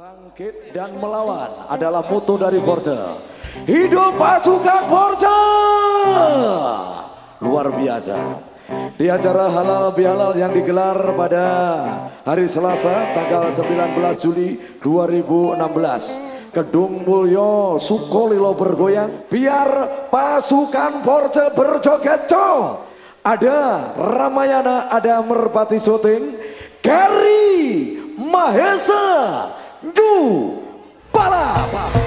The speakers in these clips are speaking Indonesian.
Bangkit dan melawan adalah moto dari Forza. Hidup pasukan Forza! Luar biasa. Di acara halal bihalal yang digelar pada hari Selasa tanggal 19 Juli 2016. Gedung Mulyo Sukolilo bergoyang biar pasukan Forza berjoget co. Ada Ramayana, ada Merpati Syuting, Gary Mahesa do Palapa.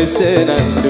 Krishna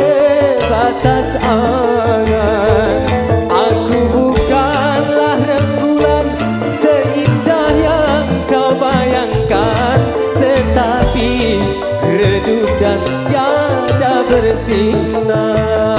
sebatas angan. Aku bukanlah rembulan seindah yang kau bayangkan Tetapi redup dan tiada bersinar